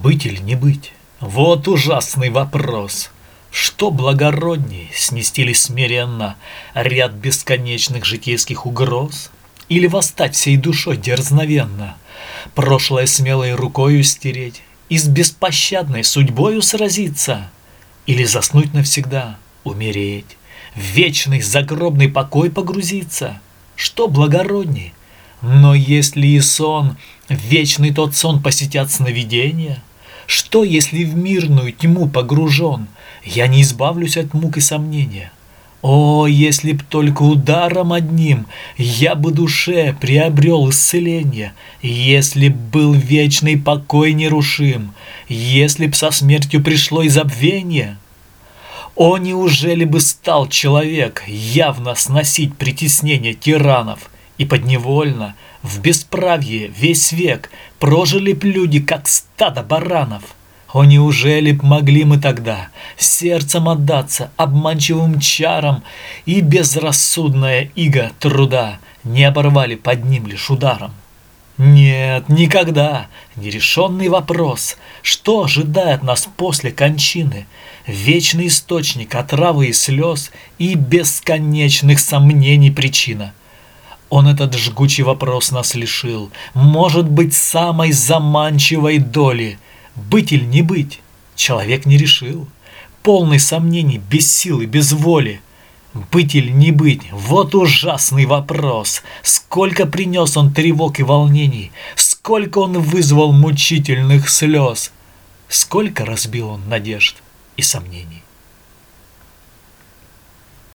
Быть или не быть? Вот ужасный вопрос. Что благородней, снести ли смиренно ряд бесконечных житейских угроз? Или восстать всей душой дерзновенно, прошлое смелой рукою стереть и с беспощадной судьбою сразиться? Или заснуть навсегда, умереть, в вечный загробный покой погрузиться? Что благородней? Но если и сон, вечный тот сон посетят сновидения, что, если в мирную тьму погружен, я не избавлюсь от мук и сомнения? О, если б только ударом одним я бы душе приобрел исцеление, если б был вечный покой нерушим, если б со смертью пришло и забвение. О, неужели бы стал человек явно сносить притеснение тиранов, и подневольно, в бесправье весь век прожили б люди, как стадо баранов. О, неужели б могли мы тогда сердцем отдаться обманчивым чарам и безрассудная иго труда не оборвали под ним лишь ударом? Нет, никогда. Нерешенный вопрос. Что ожидает нас после кончины? Вечный источник отравы и слез и бесконечных сомнений причина – он этот жгучий вопрос нас лишил. Может быть, самой заманчивой доли. Быть или не быть? Человек не решил. Полный сомнений, без силы, без воли. Быть или не быть? Вот ужасный вопрос. Сколько принес он тревог и волнений. Сколько он вызвал мучительных слез. Сколько разбил он надежд и сомнений.